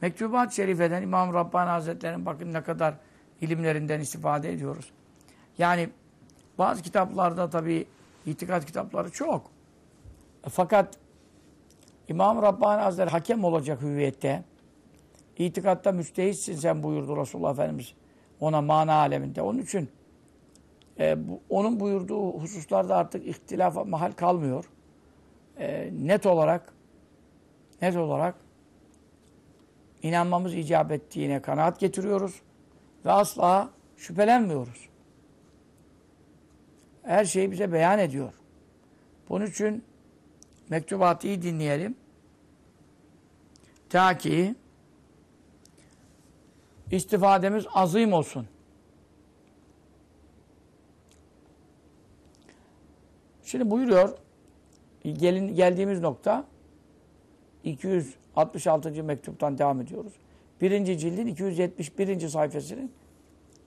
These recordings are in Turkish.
Mektubat-ı Şerife'den İmam Rabbani Hazretleri'nin bakın ne kadar ilimlerinden istifade ediyoruz. Yani bazı kitaplarda tabi itikat kitapları çok. E, fakat İmam Rabbani Hazretleri hakem olacak hüviyette. İtikatta müstehitsin sen buyurdu Resulullah Efendimiz ona mana aleminde. Onun için e, bu, onun buyurduğu hususlarda artık ihtilafa mahal kalmıyor. E, net olarak net olarak inanmamız icap ettiğine kanaat getiriyoruz ve asla şüphelenmiyoruz. Her şeyi bize beyan ediyor. Bunun için mektubatı iyi dinleyelim. Ta ki istifademiz azim olsun. Şimdi buyuruyor, gelin, geldiğimiz nokta 66. mektuptan devam ediyoruz. Birinci cildin 271. sayfasının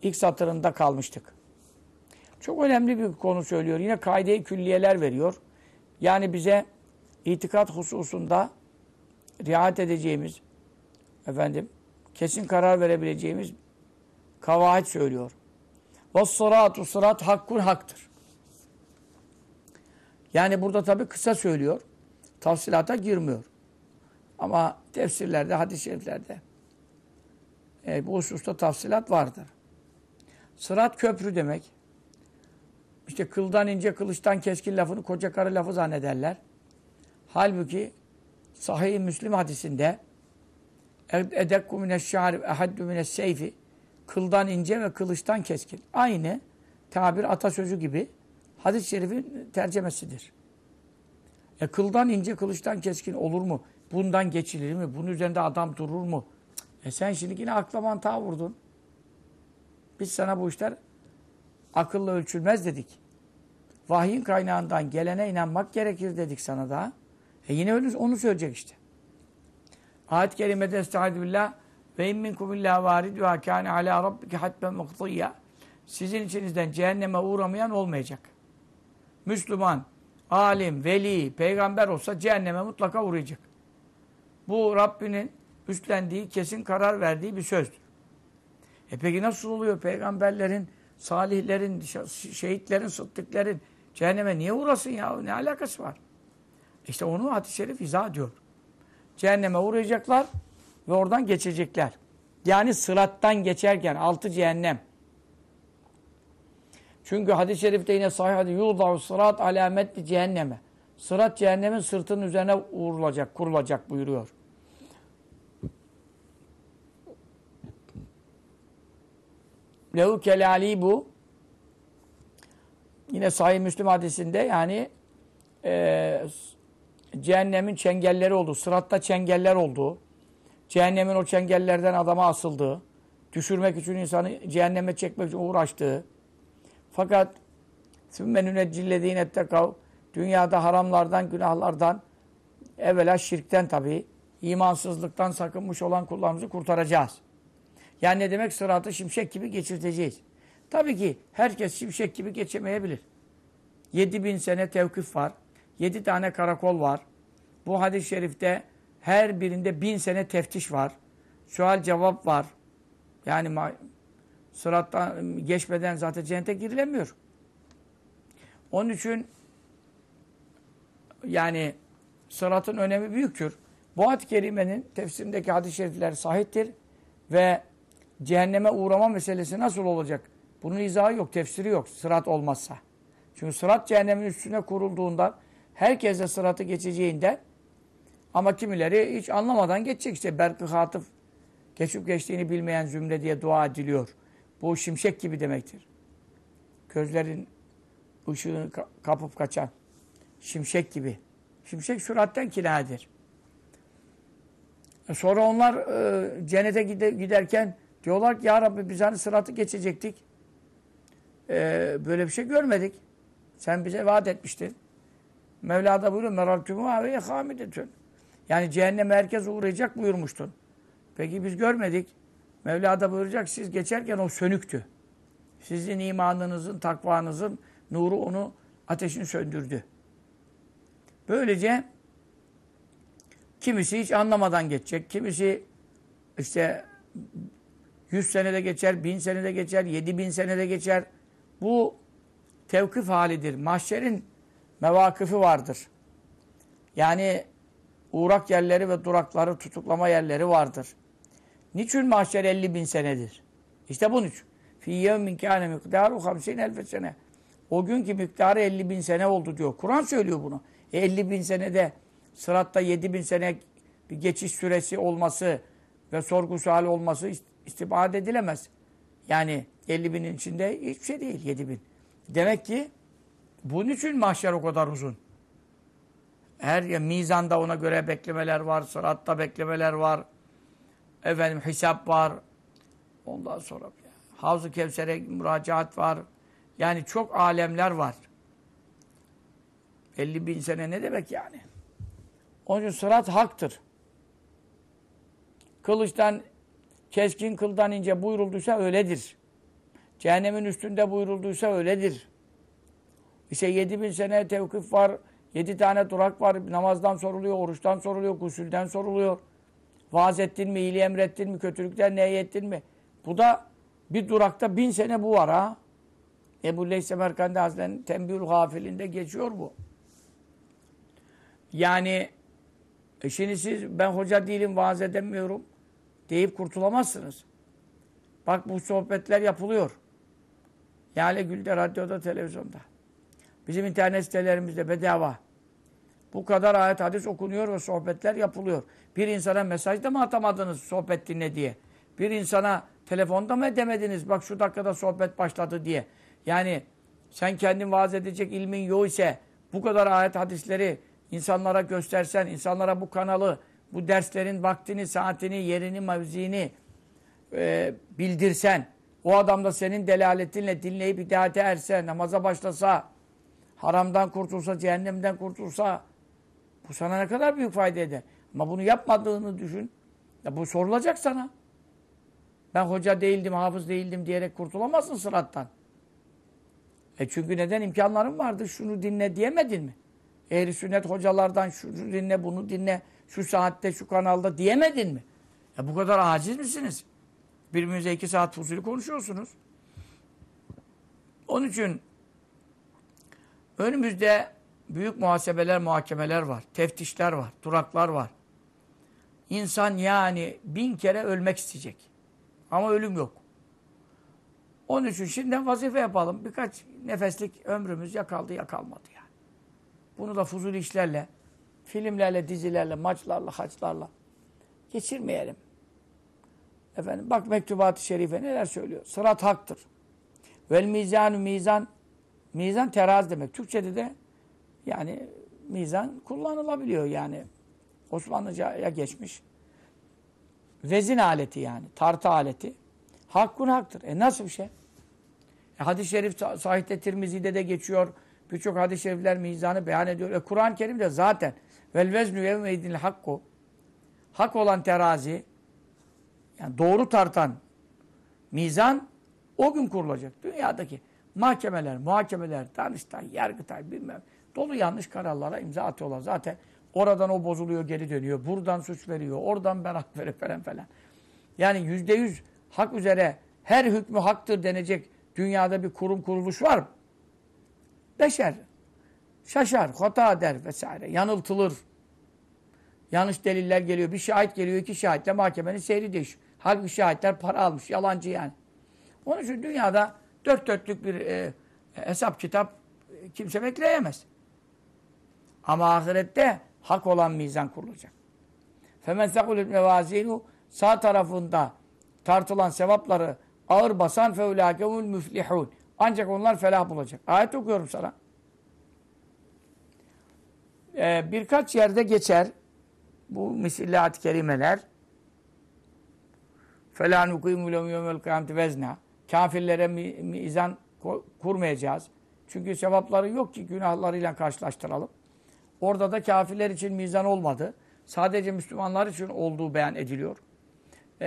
ilk satırında kalmıştık. Çok önemli bir konu söylüyor. Yine kaide külliyeler veriyor. Yani bize itikat hususunda riayet edeceğimiz, efendim, kesin karar verebileceğimiz kavahit söylüyor. Vassalatu sırat hakkun haktır. Yani burada tabi kısa söylüyor. Tafsilata girmiyor. Ama tefsirlerde, hadis-i şeriflerde e, bu hususta tafsilat vardır. Sırat köprü demek. İşte kıldan ince, kılıçtan keskin lafını koca karı lafı zannederler. Halbuki Sahih-i Müslim hadisinde edekku mineşşâri ehaddu mineşseyfi kıldan ince ve kılıçtan keskin. Aynı tabir atasözü gibi hadis-i şerifin tercemesidir. E kıldan ince, kılıçtan keskin olur mu? Bundan geçilir mi? Bunun üzerinde adam durur mu? E sen şimdi yine akla mantığa vurdun. Biz sana bu işler akılla ölçülmez dedik. Vahyin kaynağından gelene inanmak gerekir dedik sana da. E yine öyle onu söyleyecek işte. Ayet-i kerimede estaizu ve in minkum illa varidü ve kâne alâ rabbike hatben muktiyya. Sizin içinizden cehenneme uğramayan olmayacak. Müslüman, alim, veli, peygamber olsa cehenneme mutlaka uğrayacak. Bu Rabbinin üstlendiği, kesin karar verdiği bir sözdür. E peki nasıl oluyor peygamberlerin, salihlerin, şehitlerin, sıddıklerin cehenneme niye uğrasın ya? Ne alakası var? İşte onu hadis-i şerif izah ediyor. Cehenneme uğrayacaklar ve oradan geçecekler. Yani sırattan geçerken altı cehennem. Çünkü hadis-i şerifte yine sahih hadis yuldav sırat alametli cehenneme. Sırat cehennemin sırtının üzerine uğrulacak, kurulacak buyuruyor. Lehu kelali bu. Yine sahih Müslüm hadisinde yani e, cehennemin çengelleri oldu. Sıratta çengeller oldu. Cehennemin o çengellerden adama asıldığı, düşürmek için insanı cehenneme çekmek için uğraştığı, fakat ثُمَّ نُنَجِّلَّذ۪ينَ اتَّقَوْا Dünyada haramlardan, günahlardan, evvela şirkten tabii, imansızlıktan sakınmış olan kullarımızı kurtaracağız. Yani ne demek? Sıratı şimşek gibi geçirteceğiz. Tabii ki herkes şimşek gibi geçemeyebilir. 7 bin sene tevkif var. 7 tane karakol var. Bu hadis-i şerifte her birinde bin sene teftiş var. Sual cevap var. Yani Sırattan geçmeden zaten cennete girilemiyor. Onun için yani sıratın önemi büyüktür. Bu ayet-i kerimenin tefsirindeki hadis-i şerifler sahiptir ve cehenneme uğrama meselesi nasıl olacak? Bunun izahı yok, tefsiri yok sırat olmazsa. Çünkü sırat cehennemin üstüne kurulduğundan herkes sıratı geçeceğinden ama kimileri hiç anlamadan geçecek işte Berk-ı Hatıf geçip geçtiğini bilmeyen zümre diye dua ediliyor. Bu şimşek gibi demektir. Gözlerin ışığını kapıp kaçan şimşek gibi. Şimşek süratten kinayedir. E sonra onlar e, cennete giderken diyorlar ki ya Rabbi biz hani sıratı geçecektik. E, böyle bir şey görmedik. Sen bize vaat etmiştin. Mevla da buyuruyor meraltümü ve hamidetün. Yani cehenneme herkes uğrayacak buyurmuştun. Peki biz görmedik. Mevla da buyuracak siz geçerken o sönüktü. Sizin imanınızın, takvanızın nuru onu ateşini söndürdü. Böylece kimisi hiç anlamadan geçecek. Kimisi işte yüz senede geçer, bin senede geçer, yedi bin senede geçer. Bu tevkif halidir. Mahşerin mevakıfı vardır. Yani uğrak yerleri ve durakları, tutuklama yerleri vardır. Niçin mahşer 50 bin senedir? İşte bunun için. Fî yevmin kâne miktarı hamsin elfe sene. O günkü miktarı 50 bin sene oldu diyor. Kur'an söylüyor bunu. E 50 bin senede sıratta 7 bin sene bir geçiş süresi olması ve sorgu suali olması istibad edilemez. Yani 50 binin içinde hiçbir şey değil 7 bin. Demek ki bunun için mahşer o kadar uzun. Her ya mizanda ona göre beklemeler var, sıratta beklemeler var. Efendim hesap var. Ondan sonra Havz-ı Kevser'e müracaat var. Yani çok alemler var. 50 bin sene ne demek yani? Onun için sırat haktır. Kılıçtan, keskin kıldan ince buyurulduysa öyledir. Cehennemin üstünde buyurulduysa öyledir. İşte 7 bin sene tevkif var, 7 tane durak var, namazdan soruluyor, oruçtan soruluyor, gusülden soruluyor. Vaaz ettin mi, iyiliği emrettin mi, kötülükten nehyettin mi? Bu da bir durakta bin sene bu var ha. Ebu Leys Semerkandi Hazretleri'nin Tembihül Gafilinde geçiyor bu. Yani e şimdi siz ben hoca değilim vaaz edemiyorum deyip kurtulamazsınız. Bak bu sohbetler yapılıyor. Yale Gül'de, radyoda, televizyonda. Bizim internet sitelerimizde bedava. Bu kadar ayet hadis okunuyor ve sohbetler yapılıyor. Bir insana mesaj da mı atamadınız sohbet dinle diye? Bir insana telefonda mı edemediniz? Bak şu dakikada sohbet başladı diye. Yani sen kendin vaaz edecek ilmin yok ise bu kadar ayet hadisleri insanlara göstersen, insanlara bu kanalı, bu derslerin vaktini, saatini, yerini, mevziini e, bildirsen, o adam da senin delaletinle dinleyip hidayete erse, namaza başlasa, haramdan kurtulsa, cehennemden kurtulsa, bu sana ne kadar büyük fayda eder. Ama bunu yapmadığını düşün. Ya bu sorulacak sana. Ben hoca değildim, hafız değildim diyerek kurtulamazsın sırattan. E çünkü neden? imkanların vardı. Şunu dinle diyemedin mi? Ehli sünnet hocalardan şunu dinle, bunu dinle, şu saatte, şu kanalda diyemedin mi? E bu kadar aciz misiniz? Birbirinize iki saat fuzuli konuşuyorsunuz. Onun için önümüzde büyük muhasebeler, muhakemeler var. Teftişler var, duraklar var. İnsan yani bin kere ölmek isteyecek. Ama ölüm yok. Onun için şimdi vazife yapalım. Birkaç nefeslik ömrümüz ya kaldı ya kalmadı yani. Bunu da fuzul işlerle, filmlerle, dizilerle, maçlarla, haçlarla geçirmeyelim. Efendim bak mektubat-ı şerife neler söylüyor. Sırat haktır. Vel mizanu mizan mizan terazi demek. Türkçede de yani mizan kullanılabiliyor yani. Osmanlıca'ya geçmiş. Vezin aleti yani. Tartı aleti. Hakkun haktır. E nasıl bir şey? E, hadis-i şerif Sahih-i Tirmizi'de de geçiyor. Birçok hadis-i şerifler mizanı beyan ediyor. E, Kur'an-ı Kerim'de zaten vel veznu yevmeydin hakku hak olan terazi yani doğru tartan mizan o gün kurulacak. Dünyadaki mahkemeler, muhakemeler, Danıştay, Yargıtay bilmem dolu yanlış kararlara imza atıyorlar. Zaten oradan o bozuluyor, geri dönüyor. Buradan suç veriyor, oradan ben hak verip falan falan. Yani yüzde yüz hak üzere her hükmü haktır denecek dünyada bir kurum kuruluş var mı? Beşer. Şaşar, hata der vesaire. Yanıltılır. Yanlış deliller geliyor. Bir şahit geliyor, iki şahitle mahkemenin seyri değişiyor. Halbuki şahitler para almış. Yalancı yani. Onun için dünyada dört dörtlük bir e, hesap kitap e, kimse bekleyemez. Ama ahirette hak olan mizan kurulacak. Femen sekulet mevazinu sağ tarafında tartılan sevapları ağır basan feulâkevul müflihûn. Ancak onlar felah bulacak. Ayet okuyorum sana Ee, birkaç yerde geçer bu misillat-ı kerimeler. فَلَا نُقِيمُ لَهُمْ يَوْمَ الْقِيَامَةِ vezna. Kafirlere mi, mizan kurmayacağız. Çünkü sevapları yok ki günahlarıyla karşılaştıralım. Orada da kafirler için mizan olmadı. Sadece Müslümanlar için olduğu beyan ediliyor. Ee,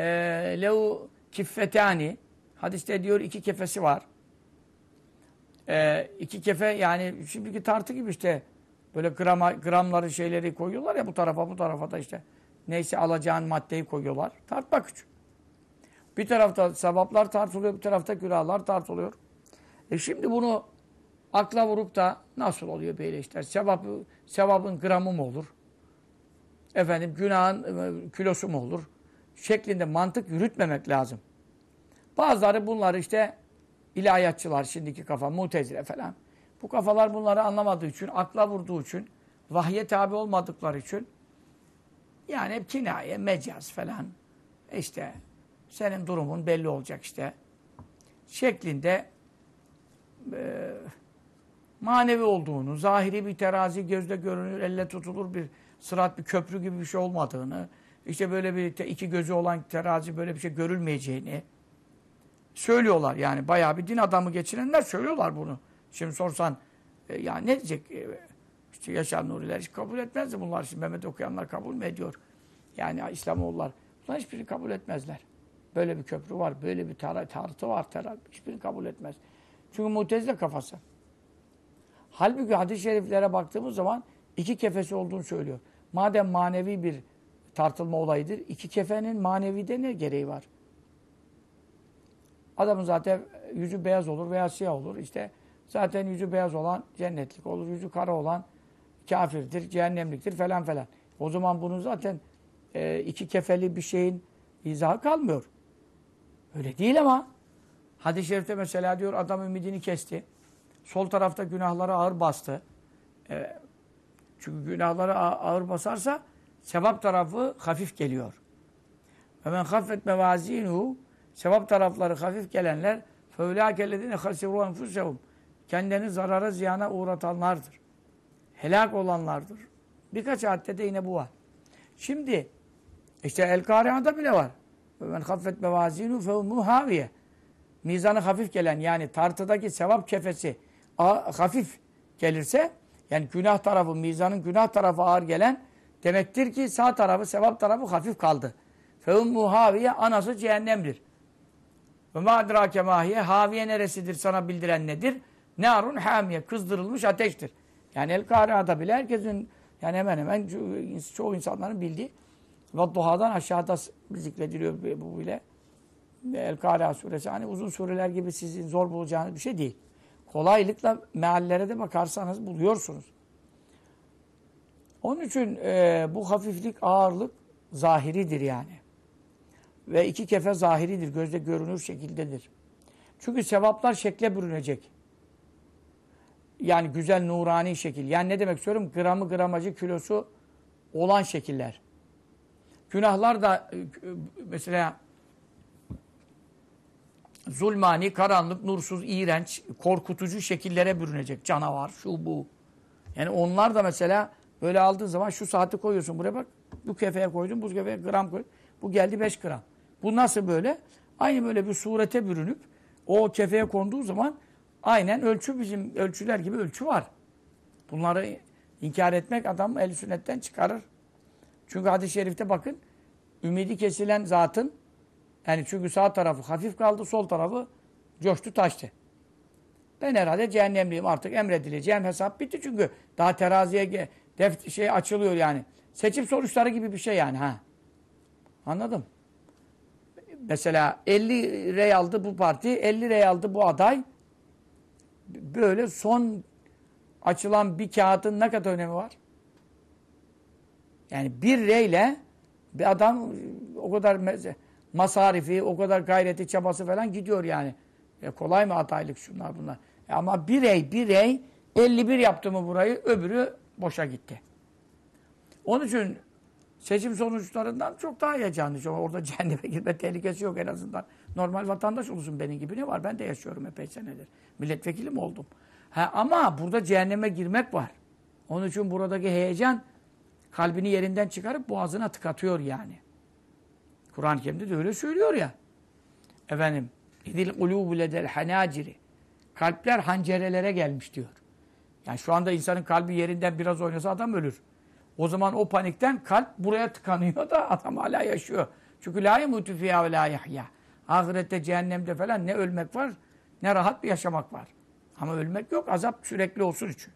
lehu kiffetani hadiste diyor iki kefesi var. Ee, iki kefe yani şimdiki tartı gibi işte böyle grama, gramları şeyleri koyuyorlar ya bu tarafa bu tarafa da işte neyse alacağın maddeyi koyuyorlar. Tartmak için. Bir tarafta sevaplar tartılıyor, bir tarafta günahlar tartılıyor. E şimdi bunu akla vurup da nasıl oluyor böyle işler? Sevabı, sevabın gramı mı olur? Efendim günahın e, kilosu mu olur? Şeklinde mantık yürütmemek lazım. Bazıları bunları işte ilahiyatçılar, şimdiki kafa, mutezile falan. Bu kafalar bunları anlamadığı için, akla vurduğu için, vahye tabi olmadıkları için yani hep kinaye, mecaz falan. İşte senin durumun belli olacak işte. Şeklinde e, manevi olduğunu, zahiri bir terazi gözle görünür, elle tutulur bir sırat bir köprü gibi bir şey olmadığını, işte böyle bir iki gözü olan terazi böyle bir şey görülmeyeceğini söylüyorlar. Yani bayağı bir din adamı geçirenler söylüyorlar bunu. Şimdi sorsan e, ya ne diyecek? E, işte Yaşar Nuriler hiç kabul etmezdi bunlar. Şimdi Mehmet okuyanlar kabul mü ediyor? Yani İslamoğullar. Bunlar hiçbirini kabul etmezler. Böyle bir köprü var, böyle bir tar tartı var, tar hiçbirini kabul etmez. Çünkü mutezile kafası. Halbuki hadis-i şeriflere baktığımız zaman iki kefesi olduğunu söylüyor. Madem manevi bir tartılma olayıdır, iki kefenin manevide ne gereği var? Adamın zaten yüzü beyaz olur veya siyah olur. İşte zaten yüzü beyaz olan cennetlik olur, yüzü kara olan kafirdir, cehennemliktir falan falan. O zaman bunun zaten e, iki kefeli bir şeyin izahı kalmıyor. Öyle değil ama hadis-i şerifte mesela diyor adam ümidini kesti. Sol tarafta günahları ağır bastı. E, çünkü günahları ağır basarsa sevap tarafı hafif geliyor. Ve men haffet mevazinuhu sevap tarafları hafif gelenler feulâkellezine hasirû enfusehum kendilerini zarara ziyana uğratanlardır. Helak olanlardır. Birkaç ayette de yine bu var. Şimdi işte El-Kari'ada bile var. Men haffet mevazinu fevmu haviye. Mizanı hafif gelen yani tartıdaki sevap kefesi hafif gelirse yani günah tarafı, mizanın günah tarafı ağır gelen demektir ki sağ tarafı, sevap tarafı hafif kaldı. Fevmu haviye anası cehennemdir. Ve ma adrake mahiye haviye neresidir sana bildiren nedir? Narun hamiye kızdırılmış ateştir. Yani el kariada bile herkesin yani hemen hemen çoğu insanların bildiği ve duhadan aşağıda zikrediliyor bu bile. El Kari'a suresi hani uzun sureler gibi sizin zor bulacağınız bir şey değil. Kolaylıkla meallere de bakarsanız buluyorsunuz. Onun için e, bu hafiflik, ağırlık zahiridir yani. Ve iki kefe zahiridir, gözde görünür şekildedir. Çünkü sevaplar şekle bürünecek. Yani güzel nurani şekil. Yani ne demek istiyorum? Gramı, gramacı, kilosu olan şekiller. Günahlar da e, mesela zulmani, karanlık, nursuz, iğrenç, korkutucu şekillere bürünecek. Canavar, şu bu. Yani onlar da mesela böyle aldığın zaman şu saati koyuyorsun buraya bak. Bu kefeye koydun, bu kefeye gram koy. Bu geldi 5 gram. Bu nasıl böyle? Aynı böyle bir surete bürünüp o kefeye konduğu zaman aynen ölçü bizim ölçüler gibi ölçü var. Bunları inkar etmek adam el sünnetten çıkarır. Çünkü hadis-i şerifte bakın ümidi kesilen zatın yani çünkü sağ tarafı hafif kaldı, sol tarafı coştu taştı. Ben herhalde cehennemliyim artık emredileceğim hesap bitti çünkü daha teraziye def şey açılıyor yani. Seçim sonuçları gibi bir şey yani ha. Anladım. Mesela 50 rey aldı bu parti, 50 rey aldı bu aday. Böyle son açılan bir kağıdın ne kadar önemi var? Yani bir reyle bir adam o kadar masarifi, o kadar gayreti, çabası falan gidiyor yani. E kolay mı ataylık şunlar bunlar. E ama birey birey 51 yaptı mı burayı öbürü boşa gitti. Onun için seçim sonuçlarından çok daha heyecanlı. Orada cehenneme girme tehlikesi yok en azından. Normal vatandaş olursun benim gibi ne var? Ben de yaşıyorum epey senedir. Milletvekili mi oldum? Ha, ama burada cehenneme girmek var. Onun için buradaki heyecan kalbini yerinden çıkarıp boğazına tıkatıyor yani. Kur'an-ı Kerim'de de öyle söylüyor ya. Efendim, idil kulubu ledel hanaciri. Kalpler hancerelere gelmiş diyor. Yani şu anda insanın kalbi yerinden biraz oynasa adam ölür. O zaman o panikten kalp buraya tıkanıyor da adam hala yaşıyor. Çünkü la yemutu fiyâ ve la yahya. Ahirette, cehennemde falan ne ölmek var ne rahat bir yaşamak var. Ama ölmek yok. Azap sürekli olsun için.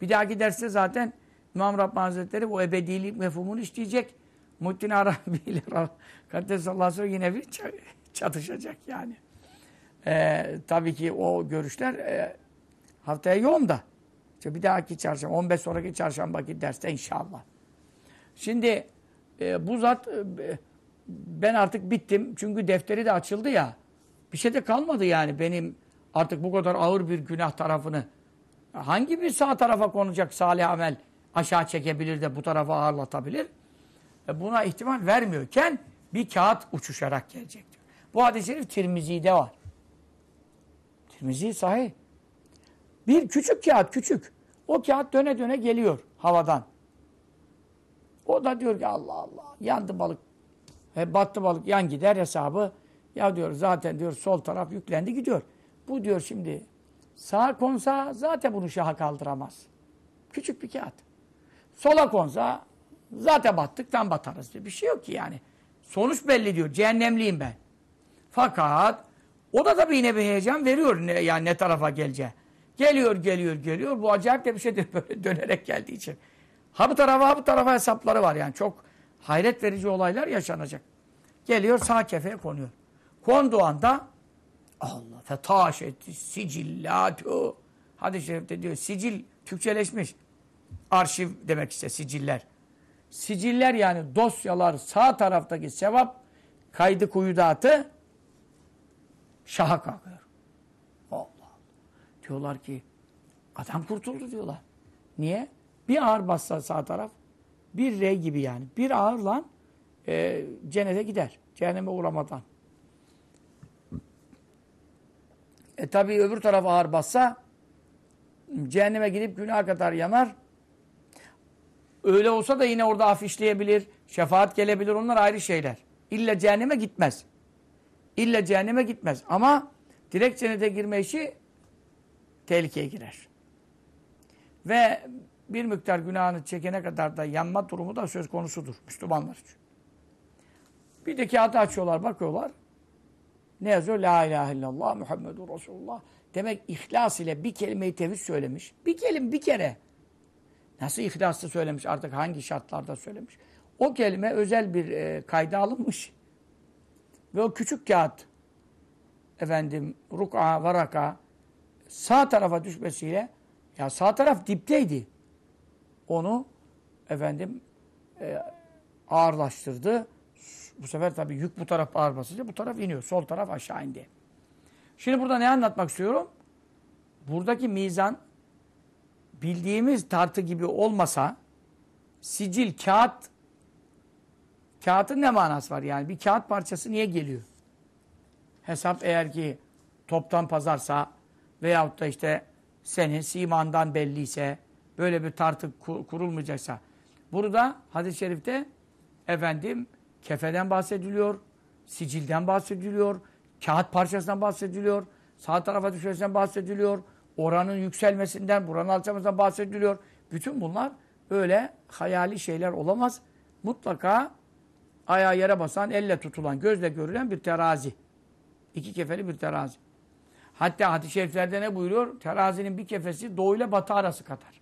Bir dahaki derste zaten İmam Rabbani Hazretleri bu ebedilik mefhumunu işleyecek. Muhittin Arabi ile Kaddesallahu aleyhi yine bir çatışacak yani. Ee, tabii ki o görüşler e, haftaya yoğun da. İşte bir dahaki çarşamba, 15 sonraki çarşambaki derste inşallah. Şimdi e, bu zat e, ben artık bittim. Çünkü defteri de açıldı ya. Bir şey de kalmadı yani benim artık bu kadar ağır bir günah tarafını hangi bir sağ tarafa konacak salih amel aşağı çekebilir de bu tarafa ağırlatabilir? E buna ihtimal vermiyorken bir kağıt uçuşarak gelecektir. Bu hadis-i şerif Tirmizi'de var. Tirmizi sahih. Bir küçük kağıt, küçük. O kağıt döne döne geliyor havadan. O da diyor ki Allah Allah yandı balık. E, battı balık yan gider hesabı. Ya diyor zaten diyor sol taraf yüklendi gidiyor. Bu diyor şimdi sağa konsa zaten bunu şaha kaldıramaz. Küçük bir kağıt. Sola konsa zaten battık tam batarız diyor. Bir şey yok ki yani. Sonuç belli diyor. Cehennemliyim ben. Fakat o da tabii yine bir heyecan veriyor. Ne, yani ne tarafa geleceği. Geliyor, geliyor, geliyor. Bu acayip de bir şeydir böyle dönerek geldiği için. Ha bu tarafa, ha bu tarafa hesapları var yani. Çok hayret verici olaylar yaşanacak. Geliyor sağ kefeye konuyor. Konduğu anda Allah fetaş etti sicillatu. Hadis-i şerifte diyor sicil Türkçeleşmiş. Arşiv demek işte siciller. Siciller yani dosyalar sağ taraftaki sevap kaydı kuyudatı şaha kalkıyor. Allah Allah. Diyorlar ki adam kurtuldu diyorlar. Niye? Bir ağır bassa sağ taraf bir rey gibi yani. Bir ağırla e, cennete gider. Cehenneme uğramadan. E tabi öbür taraf ağır bassa cehenneme gidip günah kadar yanar. Öyle olsa da yine orada afişleyebilir, şefaat gelebilir. Onlar ayrı şeyler. İlla cehenneme gitmez. İlla cehenneme gitmez. Ama direkt cennete girme işi tehlikeye girer. Ve bir miktar günahını çekene kadar da yanma durumu da söz konusudur Müslümanlar için. Bir de kağıtı açıyorlar, bakıyorlar. Ne yazıyor? La ilahe illallah Muhammedur Resulullah. Demek ihlas ile bir kelimeyi tevhid söylemiş. Bir kelime bir kere. Nasıl ihlaslı söylemiş artık hangi şartlarda söylemiş. O kelime özel bir e, kayda alınmış. Ve o küçük kağıt efendim ruk'a, varaka sağ tarafa düşmesiyle ya sağ taraf dipteydi. Onu efendim e, ağırlaştırdı. Bu sefer tabii yük bu taraf ağır basınca bu taraf iniyor. Sol taraf aşağı indi. Şimdi burada ne anlatmak istiyorum? Buradaki mizan bildiğimiz tartı gibi olmasa sicil, kağıt kağıtın ne manası var yani? Bir kağıt parçası niye geliyor? Hesap eğer ki toptan pazarsa veyahut da işte senin simandan belliyse böyle bir tartı kurulmayacaksa burada hadis-i şerifte efendim kefeden bahsediliyor, sicilden bahsediliyor, kağıt parçasından bahsediliyor, sağ tarafa düşmesinden bahsediliyor, oranın yükselmesinden, buranın alçalmasından bahsediliyor. Bütün bunlar öyle hayali şeyler olamaz. Mutlaka ayağı yere basan, elle tutulan, gözle görülen bir terazi. İki kefeli bir terazi. Hatta hadis-i şeriflerde ne buyuruyor? Terazinin bir kefesi doğuyla batı arası kadar.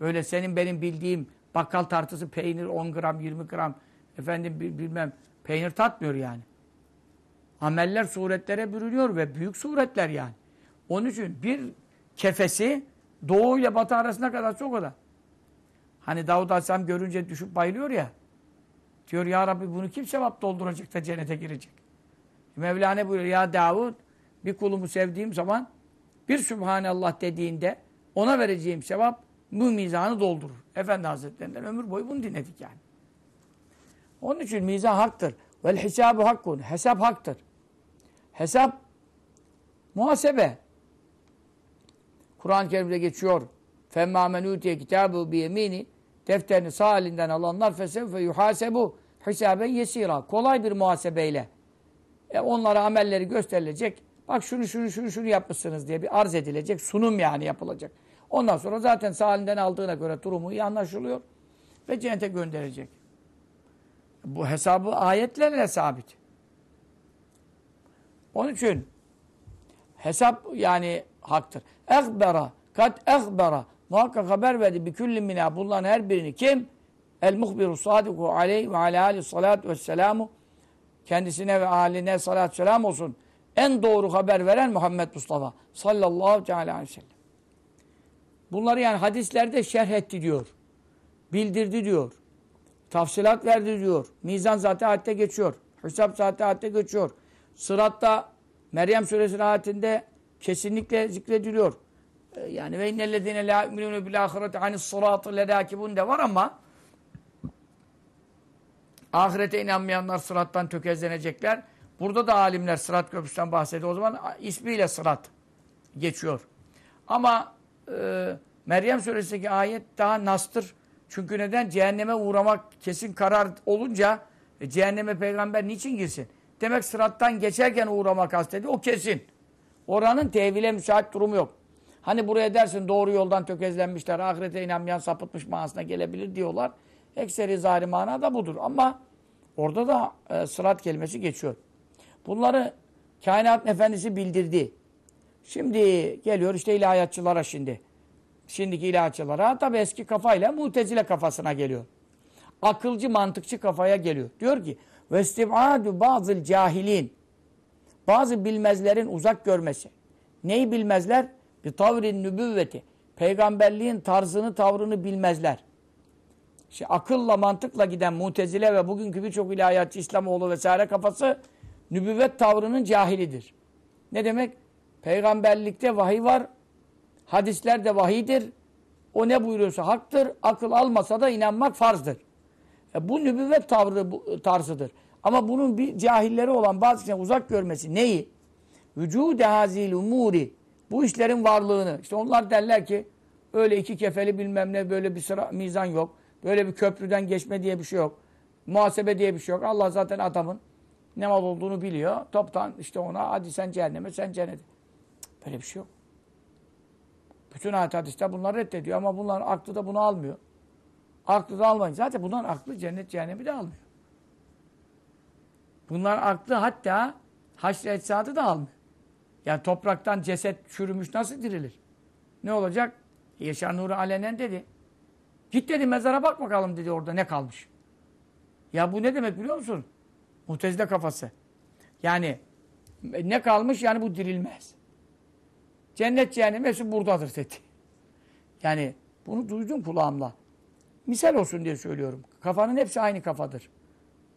Öyle senin benim bildiğim bakkal tartısı peynir 10 gram, 20 gram efendim bilmem peynir tatmıyor yani. Ameller suretlere bürünüyor ve büyük suretler yani. Onun için bir kefesi doğu ile batı arasına kadar çok da. Hani Davud Aleyhisselam görünce düşüp bayılıyor ya. Diyor ya Rabbi bunu kim sevap dolduracak da cennete girecek? Mevlana buyuruyor ya Davud bir kulumu sevdiğim zaman bir Sübhanallah dediğinde ona vereceğim sevap bu mizanı doldurur. Efendi Hazretlerinden ömür boyu bunu dinledik yani. Onun için mizan haktır. Vel hisabu hakkun. Hesap haktır. Hesap muhasebe. Kur'an-ı Kerim'de geçiyor. Femma men utiye kitabu bi yemini defterini sağ elinden alanlar fesevfe yuhasebu hisaben yesira. Kolay bir muhasebeyle. E onlara amelleri gösterilecek. Bak şunu şunu şunu şunu yapmışsınız diye bir arz edilecek. Sunum yani yapılacak. Ondan sonra zaten sağ aldığına göre durumu iyi anlaşılıyor. Ve cennete gönderecek. Bu hesabı ayetlerle sabit. Onun için hesap yani haktır. Ekbera, kat ekbera. Muhakkak haber verdi bir küllü mina. Bunların her birini kim? El muhbiru sadiku aleyh ve ala aleyhi salatu vesselamu. Kendisine ve aline salatü selam olsun. En doğru haber veren Muhammed Mustafa sallallahu aleyhi ve sellem. Bunları yani hadislerde şerh etti diyor. Bildirdi diyor. Tafsilat verdi diyor. Mizan zaten ayette geçiyor. Hesap zaten ayette geçiyor. Sıratta Meryem suresinin ayetinde kesinlikle zikrediliyor. Ee, Yani ve innellezine la yu'minune bil ahireti anis sıratı ledâkibun de var ama ahirete inanmayanlar sırattan tökezlenecekler. Burada da alimler sırat köprüsünden bahsediyor. O zaman ismiyle sırat geçiyor. Ama e, Meryem suresindeki ayet daha nastır. Çünkü neden? Cehenneme uğramak kesin karar olunca e, cehenneme peygamber niçin girsin? Demek sırattan geçerken uğramak kastediyor. O kesin. Oranın tevhile müsait durumu yok. Hani buraya dersin doğru yoldan tökezlenmişler, ahirete inanmayan sapıtmış manasına gelebilir diyorlar. Ekseri zahiri mana da budur. Ama orada da e, sırat kelimesi geçiyor. Bunları kainat efendisi bildirdi. Şimdi geliyor işte ilahiyatçılara şimdi. Şimdiki ilahiyatçılara tabi eski kafayla mutezile kafasına geliyor. Akılcı mantıkçı kafaya geliyor. Diyor ki vestibadu bazı cahilin bazı bilmezlerin uzak görmesi. Neyi bilmezler? Bir tavrin nübüvveti. Peygamberliğin tarzını, tavrını bilmezler. İşte akılla, mantıkla giden mutezile ve bugünkü birçok ilahiyatçı, İslamoğlu vesaire kafası nübüvvet tavrının cahilidir. Ne demek? Peygamberlikte vahiy var. Hadisler de vahidir. O ne buyuruyorsa haktır. Akıl almasa da inanmak farzdır. E bu nübüvvet tavrı, bu, tarzıdır. Ama bunun bir cahilleri olan bazı şeyden uzak görmesi neyi? Vücude hazil umuri. Bu işlerin varlığını. İşte onlar derler ki öyle iki kefeli bilmem ne böyle bir sıra mizan yok. Böyle bir köprüden geçme diye bir şey yok. Muhasebe diye bir şey yok. Allah zaten adamın ne mal olduğunu biliyor. Toptan işte ona hadi sen cehenneme sen cennete. Böyle bir şey yok. Bütün ayet hadisler bunları reddediyor ama bunların aklı da bunu almıyor. Aklı da almayın. Zaten bunların aklı cennet cehennemi de almıyor. Bunların aklı hatta haşr etsadı da almıyor. Yani topraktan ceset çürümüş nasıl dirilir? Ne olacak? Yaşar Nuri Alenen dedi. Git dedi mezara bak bakalım dedi orada ne kalmış. Ya bu ne demek biliyor musun? Mutezile kafası. Yani ne kalmış? Yani bu dirilmez. Cennet cehennem hepsi buradadır dedi. Yani bunu duydum kulağımla. Misal olsun diye söylüyorum. Kafanın hepsi aynı kafadır.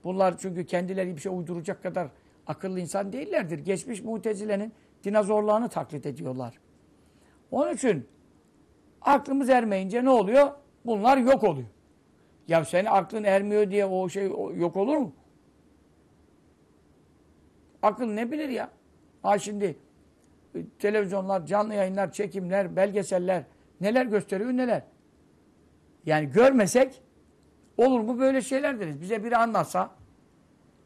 Bunlar çünkü kendileri bir şey uyduracak kadar akıllı insan değillerdir. Geçmiş mutezilenin dinozorlarını taklit ediyorlar. Onun için aklımız ermeyince ne oluyor? Bunlar yok oluyor. Ya senin aklın ermiyor diye o şey yok olur mu? Akıl ne bilir ya? Ha şimdi televizyonlar, canlı yayınlar, çekimler, belgeseller neler gösteriyor neler. Yani görmesek olur mu böyle şeyler deriz. Bize biri anlatsa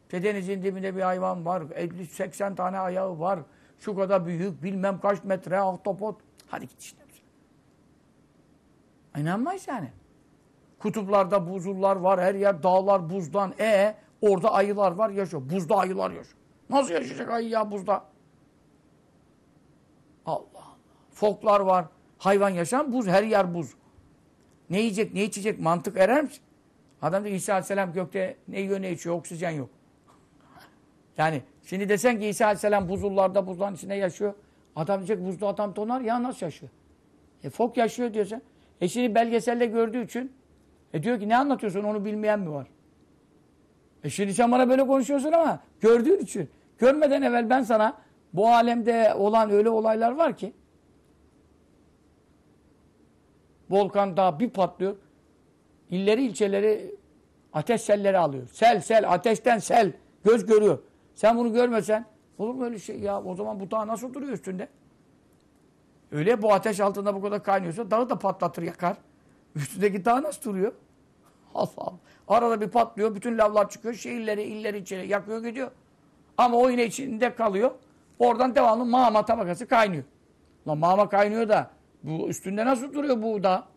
işte denizin dibinde bir hayvan var. 50-80 tane ayağı var. Şu kadar büyük bilmem kaç metre ahtapot. Hadi git işte. İnanmayız yani. Kutuplarda buzullar var. Her yer dağlar buzdan. E orada ayılar var yaşıyor. Buzda ayılar yaşıyor. Nasıl yaşayacak ayı ya buzda? Allah Allah. Foklar var. Hayvan yaşayan buz. Her yer buz. Ne yiyecek, ne içecek? Mantık erer misin? Adam diyor İsa Aleyhisselam gökte ne yiyor, ne içiyor? Oksijen yok. Yani şimdi desen ki İsa Aleyhisselam buzullarda, buzların içinde yaşıyor. Adam diyecek buzda adam donar. Ya nasıl yaşıyor? E fok yaşıyor diyorsan. E şimdi belgeselde gördüğü için e diyor ki ne anlatıyorsun onu bilmeyen mi var? E şimdi sen bana böyle konuşuyorsun ama gördüğün için. Görmeden evvel ben sana bu alemde olan öyle olaylar var ki volkan daha bir patlıyor. İlleri ilçeleri ateş selleri alıyor. Sel sel ateşten sel göz görüyor. Sen bunu görmesen olur mu öyle şey ya o zaman bu nasıl duruyor üstünde? Öyle bu ateş altında bu kadar kaynıyorsa dağı da patlatır yakar. Üstündeki dağ nasıl duruyor? Allah Allah. Arada bir patlıyor, bütün lavlar çıkıyor, şehirleri, illeri içeri yakıyor gidiyor. Ama o yine içinde kalıyor. Oradan devamlı mağma tabakası kaynıyor. Lan mağma kaynıyor da bu üstünde nasıl duruyor bu dağ?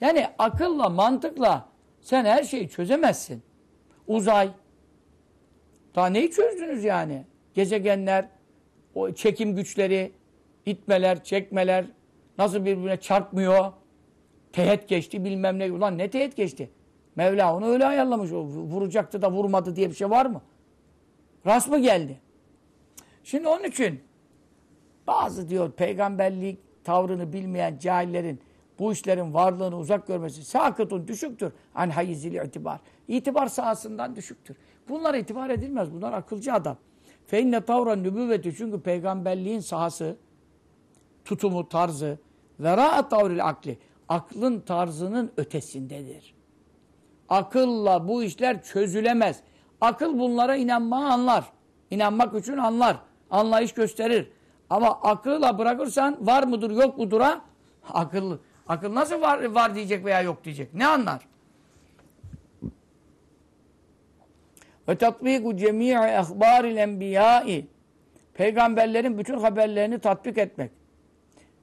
Yani akılla, mantıkla sen her şeyi çözemezsin. Uzay. Daha neyi çözdünüz yani? Gezegenler, o çekim güçleri, itmeler, çekmeler nasıl birbirine çarpmıyor? Teğet geçti bilmem ne. Ulan ne teğet geçti? Mevla onu öyle ayarlamış. O vuracaktı da vurmadı diye bir şey var mı? Rast mı geldi? Şimdi onun için bazı diyor peygamberlik tavrını bilmeyen cahillerin bu işlerin varlığını uzak görmesi sakıtun düşüktür. An hayizil itibar. İtibar sahasından düşüktür. Bunlar itibar edilmez. Bunlar akılcı adam. Fe inne tavran nübüvveti çünkü peygamberliğin sahası tutumu, tarzı vera tavril akli aklın tarzının ötesindedir. Akılla bu işler çözülemez. Akıl bunlara inanmayı anlar. İnanmak için anlar. Anlayış gösterir. Ama akılla bırakırsan var mıdır yok mudur ha? Akıl, akıl nasıl var, var diyecek veya yok diyecek? Ne anlar? Ve tatbiku cemii ahbaril enbiyai Peygamberlerin bütün haberlerini tatbik etmek.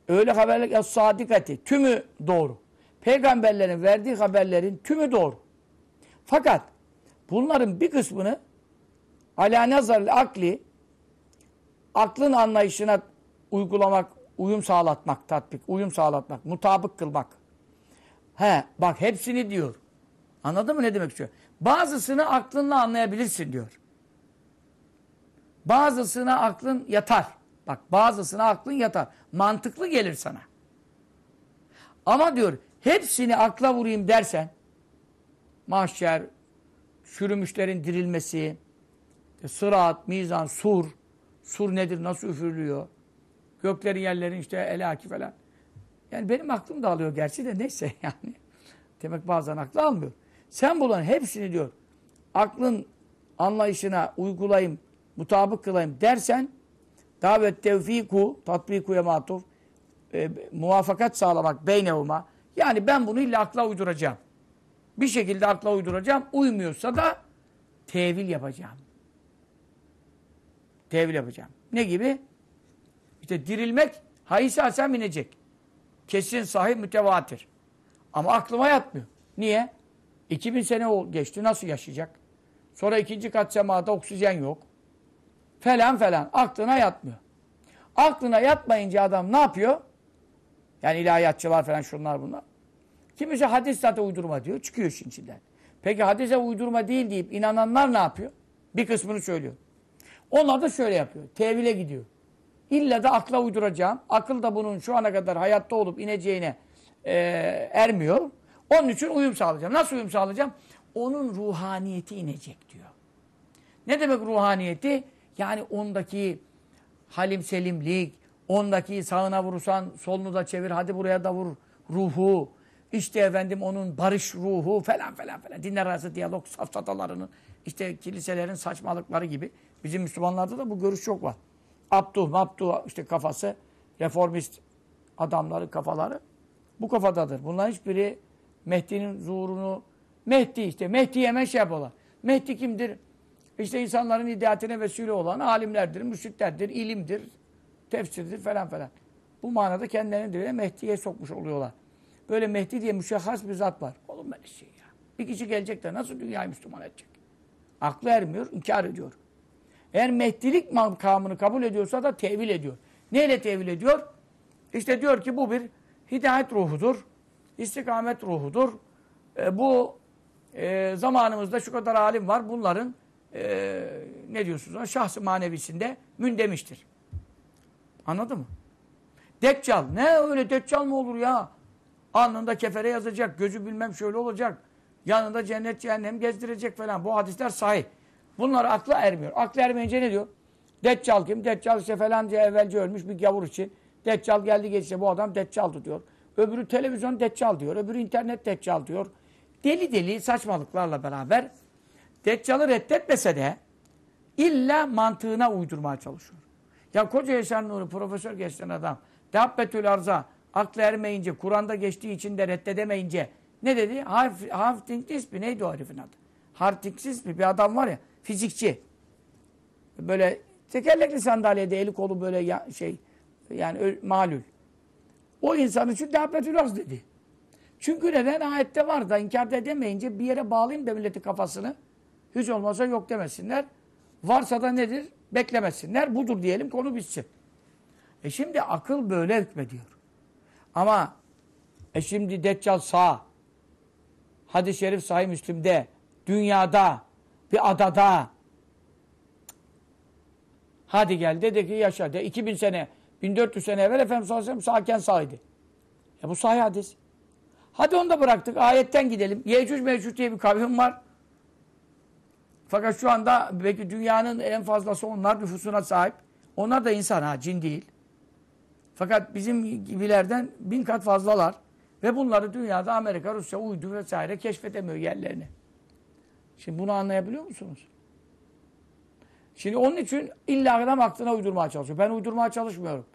Öyle haberler ya sadikati. Tümü doğru. Peygamberlerin verdiği haberlerin tümü doğru. Fakat bunların bir kısmını ala nazaril akli aklın anlayışına uygulamak, uyum sağlatmak, tatbik, uyum sağlatmak, mutabık kılmak. He, bak hepsini diyor. Anladın mı ne demek istiyor? Bazısını aklınla anlayabilirsin diyor. Bazısına aklın yatar. Bak bazısına aklın yatar. Mantıklı gelir sana. Ama diyor hepsini akla vurayım dersen mahşer, çürümüşlerin dirilmesi, sırat, mizan, sur, sur nedir, nasıl üfürülüyor, göklerin yerlerin işte elaki falan. Yani benim aklım da alıyor gerçi de neyse yani. Demek bazen aklı almıyor. Sen bunların hepsini diyor aklın anlayışına uygulayayım, mutabık kılayım dersen davet tevfiku, tatbikuya matuf, e, muvafakat sağlamak beynevuma. Yani ben bunu illa akla uyduracağım. Bir şekilde akla uyduracağım. Uymuyorsa da tevil yapacağım. Tevil yapacağım. Ne gibi? İşte dirilmek hayise hasem inecek. Kesin sahip mütevatir. Ama aklıma yatmıyor. Niye? 2000 sene geçti. Nasıl yaşayacak? Sonra ikinci kat semada oksijen yok. Falan falan. Aklına yatmıyor. Aklına yatmayınca adam ne yapıyor? Yani ilahiyatçılar falan şunlar bunlar. Kimisi hadis zaten uydurma diyor. Çıkıyor işin içinden. Peki hadise uydurma değil deyip inananlar ne yapıyor? Bir kısmını söylüyor. Onlar da şöyle yapıyor. Tevile gidiyor. İlla da akla uyduracağım. Akıl da bunun şu ana kadar hayatta olup ineceğine e, ermiyor. Onun için uyum sağlayacağım. Nasıl uyum sağlayacağım? Onun ruhaniyeti inecek diyor. Ne demek ruhaniyeti? Yani ondaki halim selimlik, ondaki sağına vurursan solunu da çevir, hadi buraya da vur ruhu, işte efendim onun barış ruhu falan falan falan. Dinler arası diyalog safsatalarının, işte kiliselerin saçmalıkları gibi. Bizim Müslümanlarda da bu görüş çok var. Abduh, mabduh işte kafası, reformist adamları kafaları bu kafadadır. Bunların hiçbiri Mehdi'nin zuhurunu, Mehdi işte, Mehdi hemen şey yapıyorlar. Mehdi kimdir? İşte insanların hidayetine vesile olan alimlerdir, müşriklerdir, ilimdir, tefsirdir falan falan. Bu manada kendilerini de Mehdi'ye sokmuş oluyorlar. Böyle Mehdi diye müşahhas bir zat var. Oğlum böyle şey ya. Bir kişi gelecek de nasıl dünyayı Müslüman edecek? Aklı ermiyor, inkar ediyor. Eğer Mehdilik makamını kabul ediyorsa da tevil ediyor. Neyle tevil ediyor? İşte diyor ki bu bir hidayet ruhudur. istikamet ruhudur. E, bu e, zamanımızda şu kadar alim var. Bunların e, ne diyorsunuz? Şahsı manevisinde mündemiştir. Anladın mı? Deccal. Ne öyle deccal mı olur ya? Alnında kefere yazacak. Gözü bilmem şöyle olacak. Yanında cennet cehennem gezdirecek falan. Bu hadisler sahih. Bunlar akla ermiyor. Akla ermeyince ne diyor? Deccal kim? Deccal işte falan diye evvelce ölmüş bir gavur için. Deccal geldi geçse bu adam Deccal'dı diyor. Öbürü televizyon Deccal diyor. Öbürü internet Deccal diyor. Deli deli saçmalıklarla beraber Deccal'ı reddetmese de illa mantığına uydurmaya çalışıyor. Ya koca Yaşar Nuri profesör geçten adam Dabbetül arza aklı ermeyince Kur'an'da geçtiği için de reddedemeyince ne dedi? Haftinglis mi? Neydi o herifin adı? Hartinglis mi? Bir adam var ya fizikçi. Böyle tekerlekli sandalyede eli kolu böyle ya, şey yani malul. O insan için dabbetül arz dedi. Çünkü neden? Ayette var da inkar edemeyince bir yere bağlayayım da milleti kafasını. Hiç olmazsa yok demesinler. Varsa da nedir? Beklemesinler. Budur diyelim konu bitsin. E şimdi akıl böyle hükmediyor. Ama e şimdi Deccal sağ. Hadis-i şerif sahih Müslim'de, dünyada, bir adada. Hadi gel dedi ki yaşa de 2000 sene, 1400 sene evvel Efendimiz sallallahu aleyhi ve sağken sağydı. E bu sahih hadis. Hadi onu da bıraktık. Ayetten gidelim. Yecüc Mevcut diye bir kavim var. Fakat şu anda belki dünyanın en fazlası onlar nüfusuna sahip. Onlar da insan ha, cin değil. Fakat bizim gibilerden bin kat fazlalar. Ve bunları dünyada Amerika, Rusya, uydu vesaire keşfedemiyor yerlerini. Şimdi bunu anlayabiliyor musunuz? Şimdi onun için illa adam aklına uydurmaya çalışıyor. Ben uydurmaya çalışmıyorum.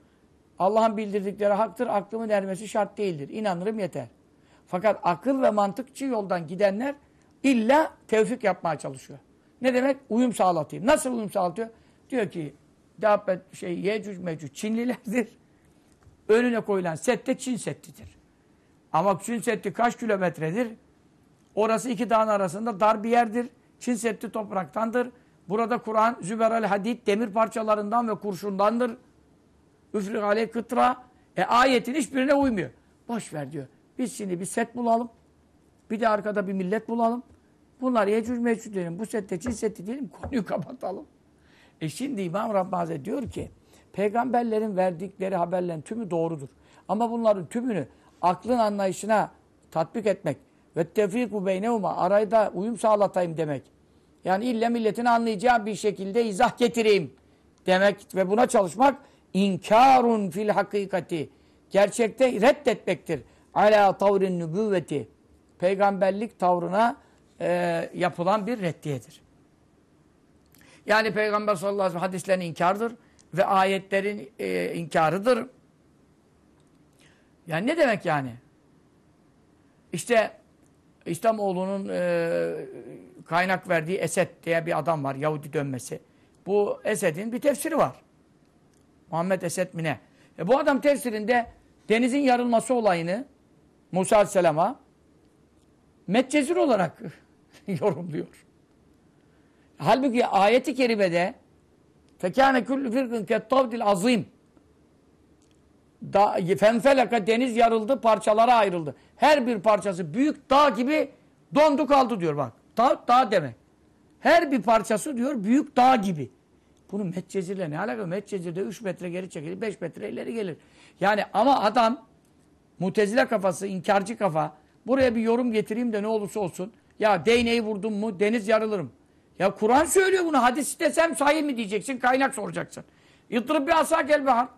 Allah'ın bildirdikleri haktır, aklımın ermesi şart değildir. İnanırım yeter. Fakat akıl ve mantıkçı yoldan gidenler illa tevfik yapmaya çalışıyor. Ne demek? Uyum sağlatayım. Nasıl uyum sağlatıyor? Diyor ki Dabbet şey Yecüc Mecüc Çinlilerdir. Önüne koyulan set de Çin settidir. Ama Çin setti kaç kilometredir? Orası iki dağın arasında dar bir yerdir. Çin setti topraktandır. Burada Kur'an Züberel Hadid demir parçalarından ve kurşundandır. Üfrik aleyh kıtra. E ayetin hiçbirine uymuyor. Boş ver diyor. Biz şimdi bir set bulalım. Bir de arkada bir millet bulalım. Bunlar Yecüc Mecüc diyelim. Bu sette Çin setti diyelim. Konuyu kapatalım. E şimdi İmam Rabbani diyor ki peygamberlerin verdikleri haberlerin tümü doğrudur. Ama bunların tümünü aklın anlayışına tatbik etmek ve tevfiku beynevuma arayda uyum sağlatayım demek. Yani illa milletin anlayacağı bir şekilde izah getireyim demek ve buna çalışmak inkarun fil hakikati. Gerçekte reddetmektir. Ala tavrin nübüvveti. Peygamberlik tavrına e, yapılan bir reddiyedir. Yani Peygamber sallallahu aleyhi ve sellem hadislerin inkardır ve ayetlerin e, inkarıdır. Yani ne demek yani? İşte İslamoğlu'nun e, kaynak verdiği Esed diye bir adam var. Yahudi dönmesi. Bu Esed'in bir tefsiri var. Muhammed Esed mi ne? E, bu adam tefsirinde denizin yarılması olayını Musa Aleyhisselam'a Medcezir olarak yorumluyor. Halbuki ayeti kerimede fekâne küllü firkın kettavdil azim da, fenfelaka deniz yarıldı, parçalara ayrıldı. Her bir parçası büyük dağ gibi dondu kaldı diyor bak. Dağ, dağ demek. Her bir parçası diyor büyük dağ gibi. Bunun Medcezir'le ne alaka? Medcezir'de 3 metre geri çekilir, 5 metre ileri gelir. Yani ama adam mutezile kafası, inkarcı kafa buraya bir yorum getireyim de ne olursa olsun. Ya değneği vurdum mu deniz yarılırım. Ya Kur'an söylüyor bunu. Hadis desem sahih mi diyeceksin. Kaynak soracaksın. Yıtırıp bir asa gel bahar.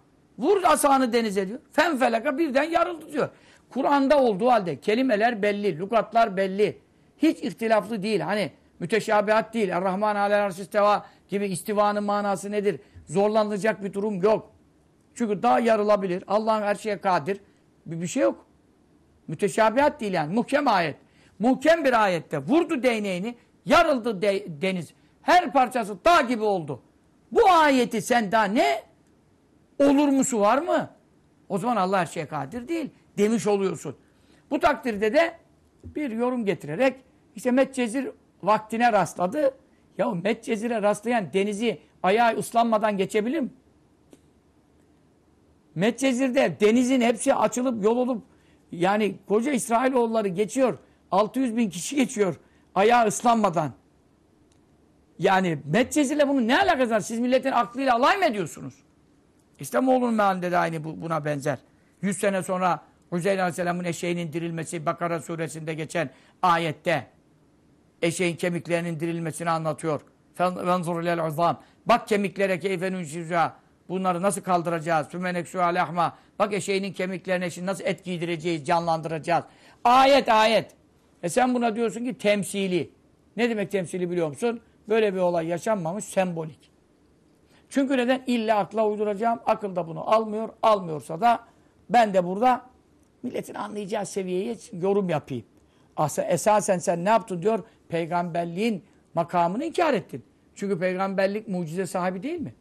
Vur asanı denize diyor. Fenfelaka birden yarıldı diyor. Kur'an'da olduğu halde kelimeler belli, lukatlar belli. Hiç ihtilaflı değil. Hani müteşabihat değil. Er-Rahman alel arşisteva gibi istivanın manası nedir? Zorlanılacak bir durum yok. Çünkü daha yarılabilir. Allah'ın her şeye kadir. Bir, bir şey yok. Müteşabihat değil yani. Muhkem ayet. Muhkem bir ayette vurdu değneğini. Yarıldı de, deniz. Her parçası dağ gibi oldu. Bu ayeti sen daha ne? Olur musu var mı? O zaman Allah her şeye kadir değil. Demiş oluyorsun. Bu takdirde de bir yorum getirerek işte Medcezir vaktine rastladı. Ya Medcezir'e rastlayan denizi ayağı ıslanmadan geçebilir mi? Medcezir'de denizin hepsi açılıp yol olup yani koca İsrailoğulları geçiyor. 600 bin kişi geçiyor ayağı ıslanmadan. Yani Medcezir'le bunun ne alakası var? Siz milletin aklıyla alay mı ediyorsunuz? İslamoğlu'nun mealinde de aynı buna benzer. 100 sene sonra Hüseyin Aleyhisselam'ın eşeğinin dirilmesi Bakara suresinde geçen ayette eşeğin kemiklerinin dirilmesini anlatıyor. Fenzur ilel uzam. Bak kemiklere keyfe nunşiza. Bunları nasıl kaldıracağız? Fümeneksu alahma. Bak eşeğinin kemiklerine şimdi nasıl et giydireceğiz, canlandıracağız. Ayet ayet. E sen buna diyorsun ki temsili. Ne demek temsili biliyor musun? Böyle bir olay yaşanmamış, sembolik. Çünkü neden? İlla akla uyduracağım. Akıl da bunu almıyor. Almıyorsa da ben de burada milletin anlayacağı seviyeye yorum yapayım. Aslında esasen sen ne yaptın diyor? Peygamberliğin makamını inkar ettin. Çünkü peygamberlik mucize sahibi değil mi?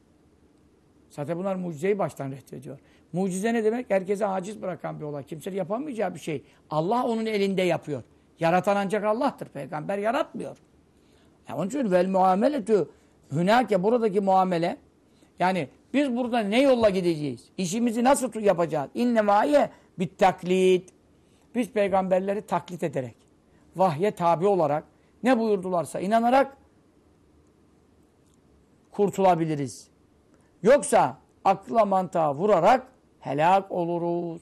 Zaten bunlar mucizeyi baştan reddediyor. Mucize ne demek? Herkese aciz bırakan bir olay. Kimse yapamayacağı bir şey. Allah onun elinde yapıyor. Yaratan ancak Allah'tır. Peygamber yaratmıyor. Yani onun için vel muameletü hünake buradaki muamele yani biz burada ne yolla gideceğiz? İşimizi nasıl yapacağız? İnnemâye bit taklit. Biz peygamberleri taklit ederek, vahye tabi olarak ne buyurdularsa inanarak kurtulabiliriz. Yoksa akla mantığa vurarak helak oluruz.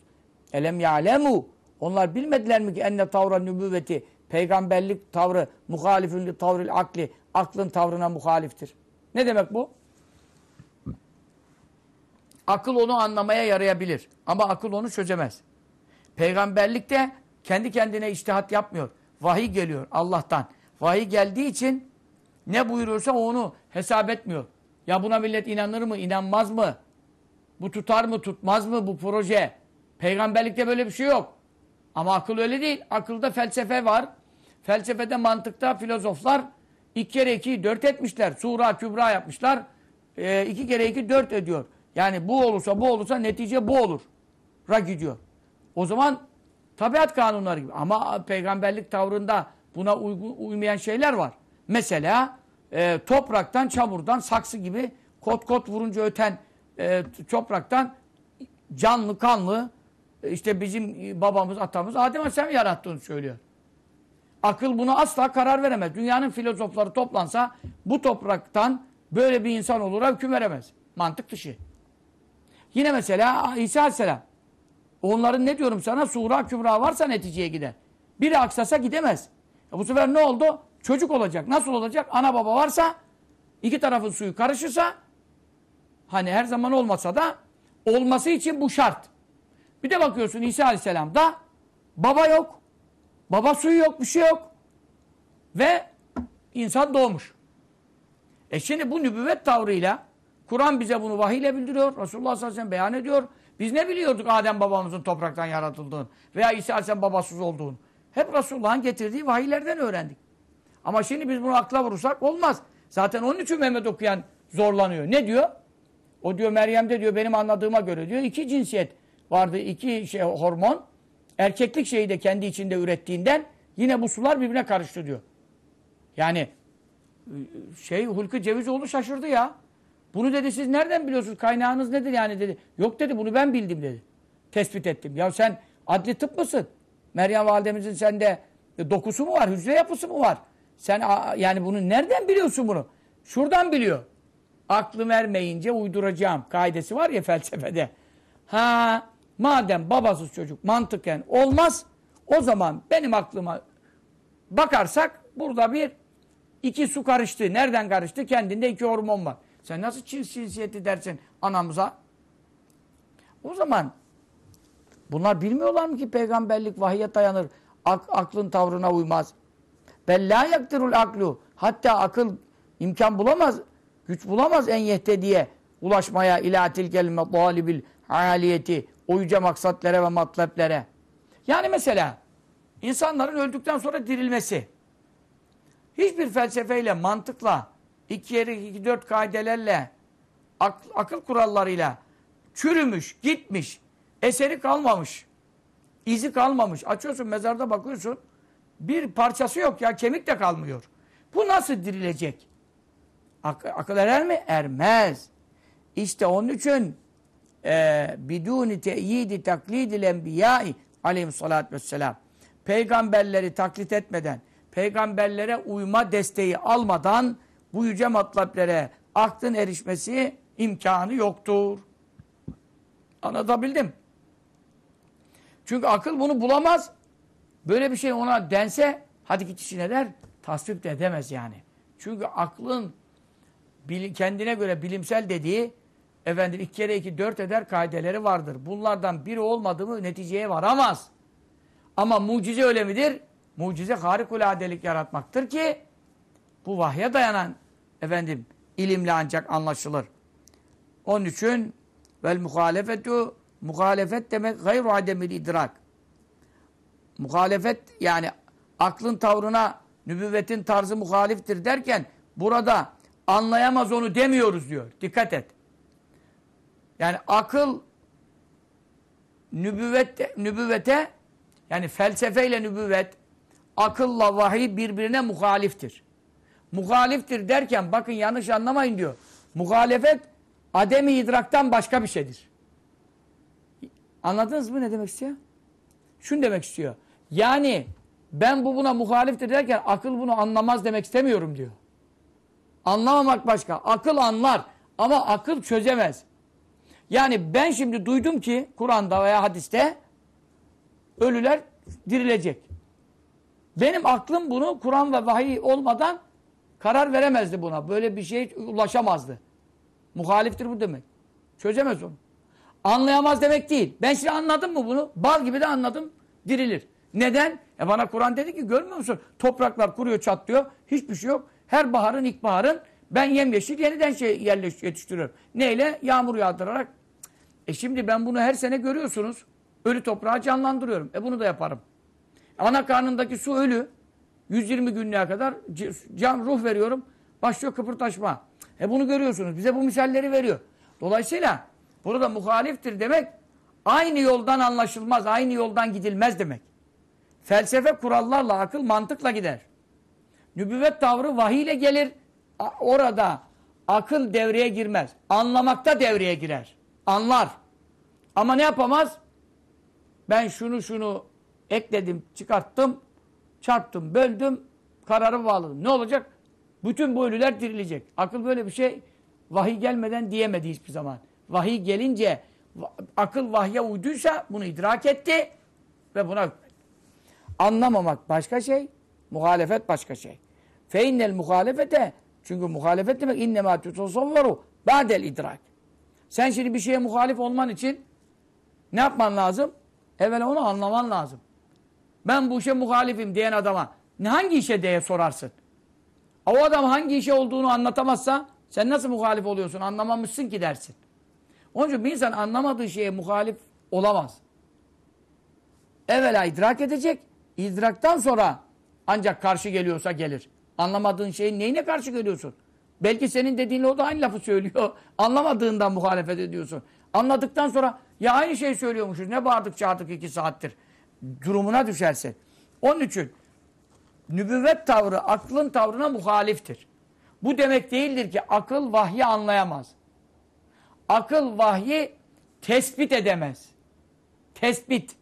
Elem ya'lemu. Onlar bilmediler mi ki enne tavra nübüvveti peygamberlik tavrı muhalifün tavril akli aklın tavrına muhaliftir. Ne demek bu? Akıl onu anlamaya yarayabilir. Ama akıl onu çözemez. Peygamberlikte kendi kendine iştihat yapmıyor. Vahiy geliyor Allah'tan. Vahiy geldiği için ne buyuruyorsa onu hesap etmiyor. Ya buna millet inanır mı, inanmaz mı? Bu tutar mı, tutmaz mı bu proje? Peygamberlikte böyle bir şey yok. Ama akıl öyle değil. Akılda felsefe var. Felsefede, mantıkta filozoflar iki kere iki dört etmişler. Sura, kübra yapmışlar. E, iki kere iki dört ediyor. Yani bu olursa bu olursa netice bu olur. Ra gidiyor. O zaman tabiat kanunları gibi. Ama peygamberlik tavrında buna uygun, uymayan şeyler var. Mesela e, topraktan, çamurdan, saksı gibi kot kot vurunca öten e, topraktan canlı, kanlı e, işte bizim babamız, atamız Adem Aleyhisselam yarattığını söylüyor. Akıl buna asla karar veremez. Dünyanın filozofları toplansa bu topraktan böyle bir insan olur hüküm veremez. Mantık dışı. Yine mesela İsa Aleyhisselam. Onların ne diyorum sana? Sura kübra varsa neticeye gider. Biri aksasa gidemez. E bu sefer ne oldu? Çocuk olacak. Nasıl olacak? Ana baba varsa iki tarafın suyu karışırsa hani her zaman olmasa da olması için bu şart. Bir de bakıyorsun İsa Aleyhisselam'da baba yok. Baba suyu yok, bir şey yok. Ve insan doğmuş. E şimdi bu nübüvvet tavrıyla Kur'an bize bunu vahiyle bildiriyor. Resulullah sallallahu aleyhi ve sellem beyan ediyor. Biz ne biliyorduk Adem babamızın topraktan yaratıldığını veya İsa aleyhisselam babasız olduğunu. Hep Resulullah'ın getirdiği vahiylerden öğrendik. Ama şimdi biz bunu akla vurursak olmaz. Zaten onun için Mehmet okuyan zorlanıyor. Ne diyor? O diyor Meryem'de diyor benim anladığıma göre diyor iki cinsiyet vardı. iki şey hormon. Erkeklik şeyi de kendi içinde ürettiğinden yine bu sular birbirine karıştı diyor. Yani şey Hulkı Cevizoğlu şaşırdı ya. Bunu dedi siz nereden biliyorsunuz? Kaynağınız nedir yani dedi. Yok dedi bunu ben bildim dedi. Tespit ettim. Ya sen adli tıp mısın? Meryem validemizin sende dokusu mu var? Hücre yapısı mı var? Sen yani bunu nereden biliyorsun bunu? Şuradan biliyor. Aklım ermeyince uyduracağım. Kaidesi var ya felsefede. Ha madem babasız çocuk mantıken olmaz o zaman benim aklıma bakarsak burada bir iki su karıştı. Nereden karıştı? Kendinde iki hormon var. Sen nasıl cinsiyeti dersin anamıza? O zaman bunlar bilmiyorlar mı ki peygamberlik vahiye dayanır. Ak, aklın tavrına uymaz. Bella yaktirul aklu. Hatta akıl imkan bulamaz, güç bulamaz en yehte diye ulaşmaya ila tilkel metalibil aliyeti o yüce maksatlara ve matleplere. Yani mesela insanların öldükten sonra dirilmesi. Hiçbir felsefeyle, mantıkla, iki yeri iki dört kaidelerle, ak, akıl kurallarıyla çürümüş, gitmiş, eseri kalmamış, izi kalmamış. Açıyorsun mezarda bakıyorsun, bir parçası yok ya, kemik de kalmıyor. Bu nasıl dirilecek? Ak akıl erer mi? Ermez. İşte onun için e, biduni te'yidi taklidil enbiyai aleyhissalatü vesselam peygamberleri taklit etmeden, peygamberlere uyma desteği almadan bu yüce matlaplere aklın erişmesi imkanı yoktur. Anlatabildim. Çünkü akıl bunu bulamaz. Böyle bir şey ona dense hadi git işine der tasvip de edemez yani. Çünkü aklın kendine göre bilimsel dediği efendim iki kere iki dört eder kaideleri vardır. Bunlardan biri olmadığı mı neticeye varamaz. Ama mucize öyle midir? Mucize harikuladelik yaratmaktır ki bu vahye dayanan efendim ilimle ancak anlaşılır. Onun için vel muhalefetu muhalefet demek gayru ademil idrak. Muhalefet yani aklın tavrına nübüvvetin tarzı muhaliftir derken burada anlayamaz onu demiyoruz diyor. Dikkat et. Yani akıl nübüvvet, nübüvvete yani felsefeyle nübüvvet akılla vahiy birbirine muhaliftir. Muhaliftir derken bakın yanlış anlamayın diyor. Muhalefet ademi idraktan başka bir şeydir. Anladınız mı ne demek istiyor? Şunu demek istiyor. Yani ben bu buna muhaliftir derken akıl bunu anlamaz demek istemiyorum diyor. Anlamamak başka. Akıl anlar ama akıl çözemez. Yani ben şimdi duydum ki Kur'an'da veya hadiste ölüler dirilecek. Benim aklım bunu Kur'an ve vahiy olmadan karar veremezdi buna. Böyle bir şey ulaşamazdı. Muhaliftir bu demek. Çözemez onu. Anlayamaz demek değil. Ben şimdi anladım mı bunu? Bal gibi de anladım. Dirilir. Neden? E bana Kur'an dedi ki görmüyor musun? Topraklar kuruyor çatlıyor. Hiçbir şey yok. Her baharın ilkbaharın ben yemyeşil yeniden şey yerleş, yetiştiriyorum. Neyle? Yağmur yağdırarak. E şimdi ben bunu her sene görüyorsunuz. Ölü toprağı canlandırıyorum. E bunu da yaparım. Ana karnındaki su ölü. 120 günlüğe kadar can ruh veriyorum. Başlıyor kıpırtaşma. E bunu görüyorsunuz. Bize bu misalleri veriyor. Dolayısıyla burada muhaliftir demek aynı yoldan anlaşılmaz, aynı yoldan gidilmez demek. Felsefe kurallarla, akıl mantıkla gider. Nübüvvet tavrı vahiy gelir. Orada akıl devreye girmez. Anlamakta devreye girer. Anlar. Ama ne yapamaz? Ben şunu şunu ekledim, çıkarttım, çarptım, böldüm, kararı bağladım. Ne olacak? Bütün bu ölüler dirilecek. Akıl böyle bir şey vahiy gelmeden diyemedi hiçbir zaman. Vahiy gelince akıl vahye uyduysa bunu idrak etti ve buna anlamamak başka şey, muhalefet başka şey. Fe innel muhalefete çünkü muhalefet demek innemâ tutasavvaru ba'del idrak. Sen şimdi bir şeye muhalif olman için ne yapman lazım? Evvela onu anlaman lazım. Ben bu işe muhalifim diyen adama hangi işe diye sorarsın. O adam hangi işe olduğunu anlatamazsa sen nasıl muhalif oluyorsun anlamamışsın ki dersin. Onun için bir insan anlamadığı şeye muhalif olamaz. Evvela idrak edecek. İdraktan sonra ancak karşı geliyorsa gelir. Anlamadığın şeyin neyine karşı geliyorsun? Belki senin dediğinle o da aynı lafı söylüyor. Anlamadığından muhalefet ediyorsun. Anladıktan sonra ya aynı şey söylüyormuşuz. Ne bağırdık çağırdık iki saattir. Durumuna düşersin. Onun için nübüvvet tavrı aklın tavrına muhaliftir. Bu demek değildir ki akıl vahyi anlayamaz. Akıl vahyi tespit edemez. Tespit.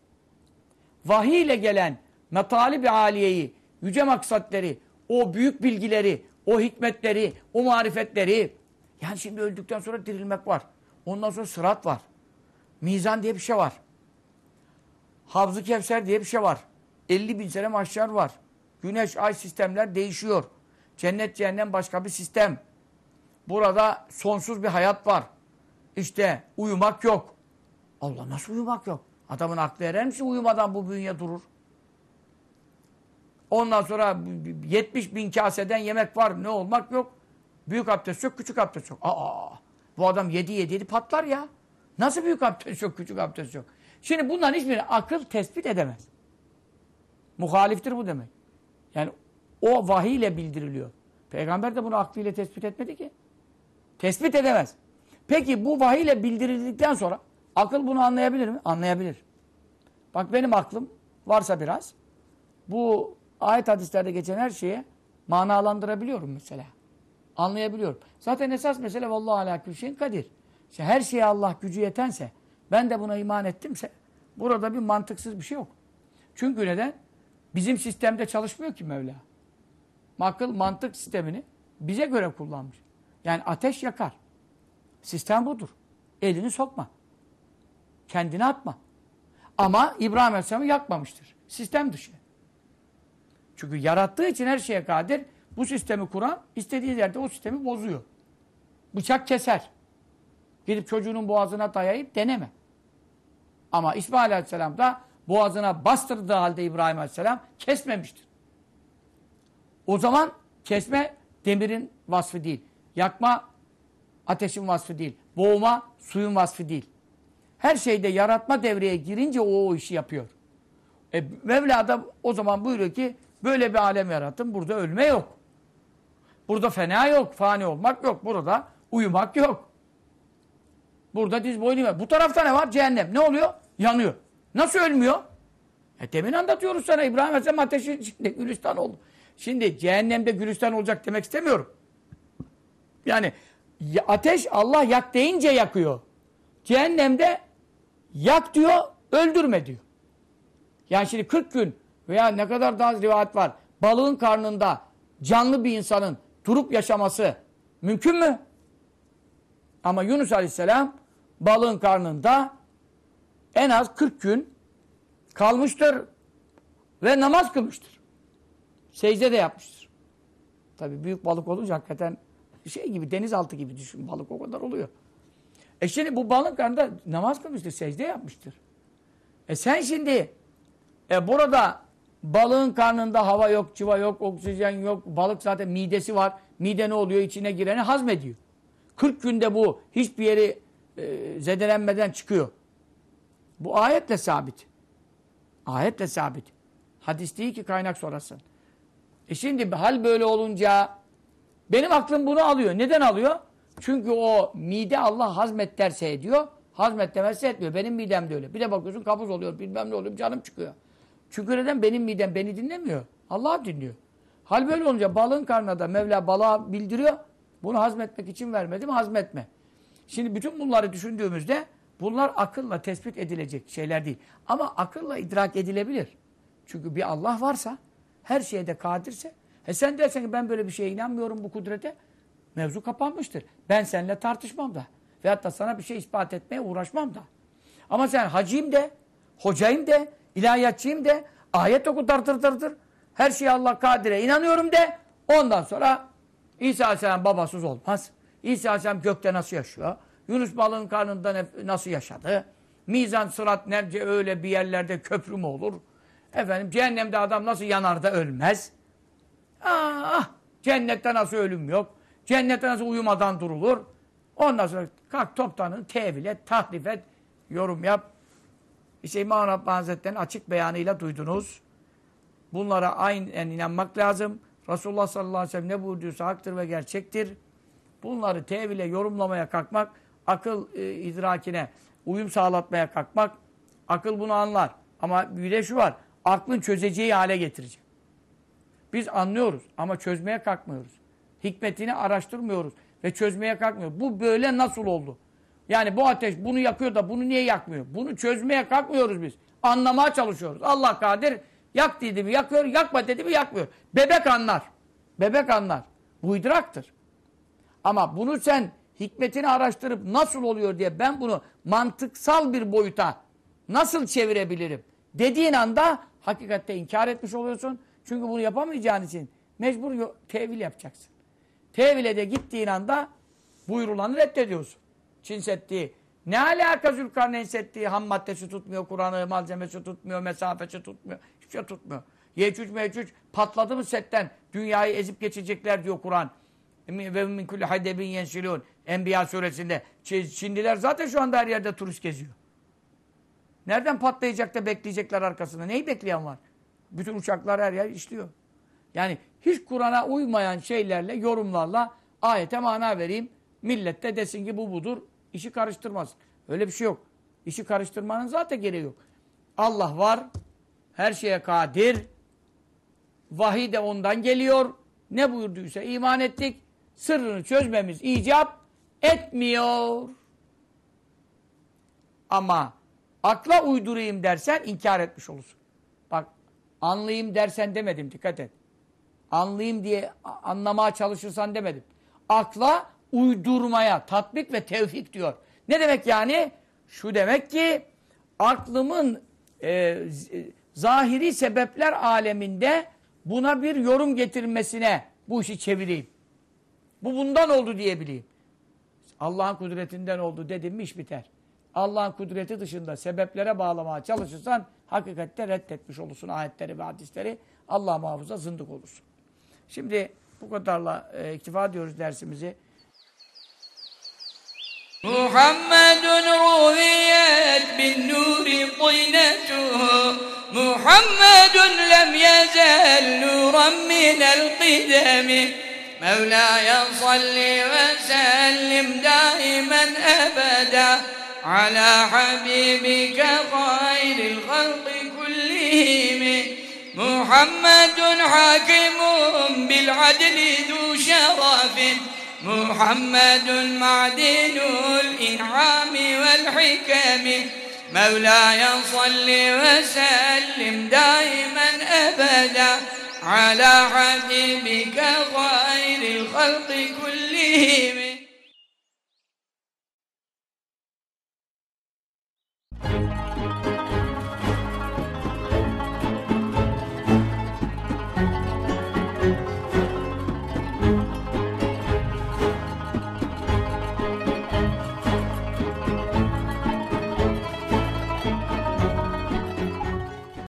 Vahiy ile gelen metalib-i aliyeyi, yüce maksatleri, o büyük bilgileri, o hikmetleri, o marifetleri. Yani şimdi öldükten sonra dirilmek var. Ondan sonra sırat var. Mizan diye bir şey var. Havz-ı Kevser diye bir şey var. 50 bin sene mahşer var. Güneş, ay sistemler değişiyor. Cennet, cehennem başka bir sistem. Burada sonsuz bir hayat var. İşte uyumak yok. Allah nasıl uyumak yok? Adamın aklı erer misin uyumadan bu bünye durur? Ondan sonra 70 bin kaseden yemek var. Ne olmak yok. Büyük abdest yok, küçük abdest yok. Aa, bu adam yedi yedi yedi patlar ya. Nasıl büyük abdest yok, küçük abdest yok? Şimdi bunların hiçbirini akıl tespit edemez. Muhaliftir bu demek. Yani o vahiy ile bildiriliyor. Peygamber de bunu aklıyla tespit etmedi ki. Tespit edemez. Peki bu vahiy ile bildirildikten sonra akıl bunu anlayabilir mi? Anlayabilir. Bak benim aklım varsa biraz bu ayet hadislerde geçen her şeye manalandırabiliyorum mesela. Anlayabiliyorum. Zaten esas mesele vallahi ala şeyin kadir. İşte her şeye Allah gücü yetense ben de buna iman ettimse burada bir mantıksız bir şey yok. Çünkü neden? Bizim sistemde çalışmıyor ki Mevla. Akıl mantık sistemini bize göre kullanmış. Yani ateş yakar. Sistem budur. Elini sokma. Kendini atma. Ama İbrahim Aleyhisselam'ı yakmamıştır. Sistem dışı. Çünkü yarattığı için her şeye kadir. Bu sistemi kuran istediği yerde o sistemi bozuyor. Bıçak keser. Gidip çocuğunun boğazına dayayıp deneme. Ama İsmail Aleyhisselam da boğazına bastırdığı halde İbrahim Aleyhisselam kesmemiştir. O zaman kesme demirin vasfı değil. Yakma ateşin vasfı değil. Boğma suyun vasfı değil. Her şeyde yaratma devreye girince o, o işi yapıyor. E, Mevla da o zaman buyuruyor ki böyle bir alem yarattım. Burada ölme yok. Burada fena yok. Fani olmak yok. Burada uyumak yok. Burada diz boynu var. Bu tarafta ne var? Cehennem. Ne oluyor? Yanıyor. Nasıl ölmüyor? E demin anlatıyoruz sana. İbrahim Aleyhisselam ateşin içinde Gülistan oldu. Şimdi cehennemde Gülistan olacak demek istemiyorum. Yani ateş Allah yak deyince yakıyor. Cehennemde yak diyor, öldürme diyor. Yani şimdi 40 gün veya ne kadar daha rivayet var. Balığın karnında canlı bir insanın durup yaşaması mümkün mü? Ama Yunus Aleyhisselam balığın karnında en az 40 gün kalmıştır ve namaz kılmıştır. Secde de yapmıştır. Tabii büyük balık olunca hakikaten şey gibi denizaltı gibi düşün. Balık o kadar oluyor. E şimdi bu balık karnında namaz kılmıştır, secde yapmıştır. E sen şimdi e burada balığın karnında hava yok, çıva yok, oksijen yok. Balık zaten midesi var. Mide ne oluyor? İçine gireni hazmediyor. 40 günde bu hiçbir yeri e, zedelenmeden çıkıyor. Bu ayetle sabit. Ayetle sabit. Hadis değil ki kaynak sorasın. E şimdi hal böyle olunca benim aklım bunu alıyor. Neden alıyor? Çünkü o mide Allah hazmet derse ediyor. Hazmet demezse etmiyor. Benim midem de öyle. Bir de bakıyorsun kabuz oluyor, bilmem ne oluyor, canım çıkıyor. Çünkü neden? Benim midem beni dinlemiyor. Allah dinliyor. Hal böyle olunca balığın karnına da Mevla balığa bildiriyor. Bunu hazmetmek için vermedim, hazmetme. Şimdi bütün bunları düşündüğümüzde bunlar akılla tespit edilecek şeyler değil. Ama akılla idrak edilebilir. Çünkü bir Allah varsa, her şeye de kadirse, e sen dersen ki ben böyle bir şeye inanmıyorum bu kudrete, mevzu kapanmıştır. Ben seninle tartışmam da. Veyahut da sana bir şey ispat etmeye uğraşmam da. Ama sen hacıyım de, hocayım de, ilahiyatçıyım de, ayet oku tartır. Her şeye Allah kadire inanıyorum de. Ondan sonra İsa Aleyhisselam babasız olmaz. İsa Aleyhisselam gökte nasıl yaşıyor? Yunus balığın karnında nasıl yaşadı? Mizan, sırat, nerce öyle bir yerlerde köprü mü olur? Efendim cehennemde adam nasıl yanar da ölmez? Ah, cennette nasıl ölüm yok? Cennette nasıl uyumadan durulur? Ondan sonra kalk toptanın tevil et, tahrif et, yorum yap. İşte İmam Rabbani Hazretleri'nin açık beyanıyla duydunuz. Bunlara aynen inanmak lazım. Resulullah sallallahu aleyhi ve sellem ne buyurduysa haktır ve gerçektir. Bunları tevile, yorumlamaya kalkmak, akıl e, idrakine uyum sağlatmaya kalkmak, akıl bunu anlar. Ama bir de şu var, aklın çözeceği hale getirecek. Biz anlıyoruz ama çözmeye kalkmıyoruz. Hikmetini araştırmıyoruz ve çözmeye kalkmıyoruz. Bu böyle nasıl oldu? Yani bu ateş bunu yakıyor da bunu niye yakmıyor? Bunu çözmeye kalkmıyoruz biz. Anlamaya çalışıyoruz. Allah kadir yak dedi mi yakıyor, yakma dedi mi yakmıyor. Bebek anlar. Bebek anlar. Bu idraktır. Ama bunu sen hikmetini araştırıp nasıl oluyor diye ben bunu mantıksal bir boyuta nasıl çevirebilirim dediğin anda hakikatte inkar etmiş oluyorsun. Çünkü bunu yapamayacağın için mecbur tevil yapacaksın. Tevile de gittiğin anda buyurulanı reddediyorsun. Çin Seddi. Ne alaka Zülkarneyn Seddi? Ham maddesi tutmuyor, Kur'an'ı malzemesi tutmuyor, mesafesi tutmuyor. Hiçbir şey tutmuyor. Yecüc mecüc patladı mı setten dünyayı ezip geçecekler diyor Kur'an. Ve min kulli hadebin yensilun. Enbiya suresinde. Çinliler zaten şu anda her yerde turist geziyor. Nereden patlayacak da bekleyecekler arkasında? Neyi bekleyen var? Bütün uçaklar her yer işliyor. Yani hiç Kur'an'a uymayan şeylerle, yorumlarla ayete mana vereyim. Millet de desin ki bu budur. İşi karıştırmaz. Öyle bir şey yok. İşi karıştırmanın zaten gereği yok. Allah var. Her şeye kadir. Vahiy de ondan geliyor. Ne buyurduysa iman ettik. Sırrını çözmemiz icap etmiyor. Ama akla uydurayım dersen inkar etmiş olursun. Bak anlayayım dersen demedim dikkat et. Anlayayım diye anlamaya çalışırsan demedim. Akla uydurmaya, tatbik ve tevfik diyor. Ne demek yani? Şu demek ki aklımın e, zahiri sebepler aleminde buna bir yorum getirmesine bu işi çevireyim. Bu bundan oldu diyebileyim. Allah'ın kudretinden oldu dedim mi iş biter. Allah'ın kudreti dışında sebeplere bağlamaya çalışırsan hakikatte reddetmiş olursun ayetleri ve hadisleri. Allah muhafaza zındık olursun. Şimdi bu kadarla e, iktifa ediyoruz dersimizi. Muhammedun ruviyet bin nuri tıynatuhu Muhammedun lem yezel nuran minel kidemi مولاي صل وسلم دائما ابدا على حبيبك خير الخلق كلهم. محمد حاكم بالعدل ذو شرف. محمد معدن الإنعام والحكم. مولاي صل وسلم دائما أبدا على حبيبك خير الخلق كلهم.